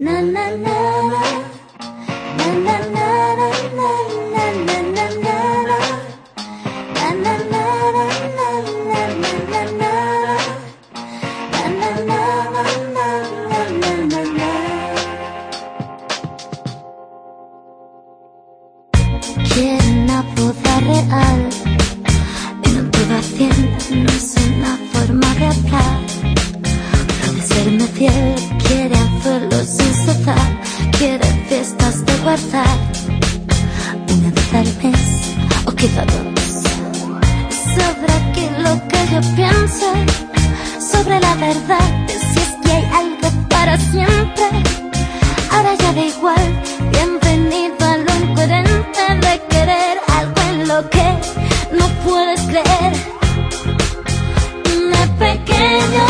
Na na na na na na na na na na na una real En un todo no es una Quiere fiestas de guardar. Una vez al mes, o quizá dos. Sobre aquí lo que yo pienso Sobre la verdad si es que hay algo para siempre. Ahora ya da igual, bienvenido a lo incoherente de querer algo en lo que no puedes creer. Me pequeño,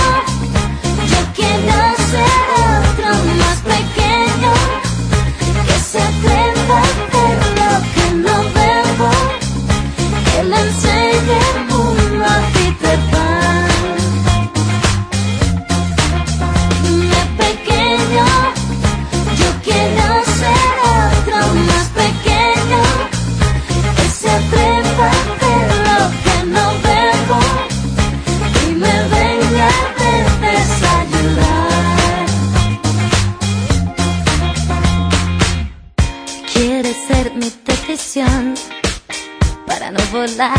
para no volar,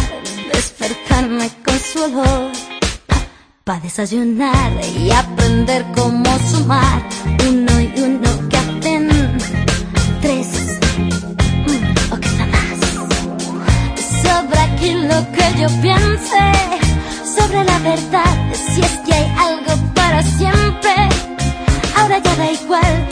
despertarme con su olor. Para desayunar y aprender cómo sumar uno y uno que hacen tres mm, o quizá más. Sobre aquí lo que yo piense, sobre la verdad, si es que hay algo para siempre. Ahora ya da igual,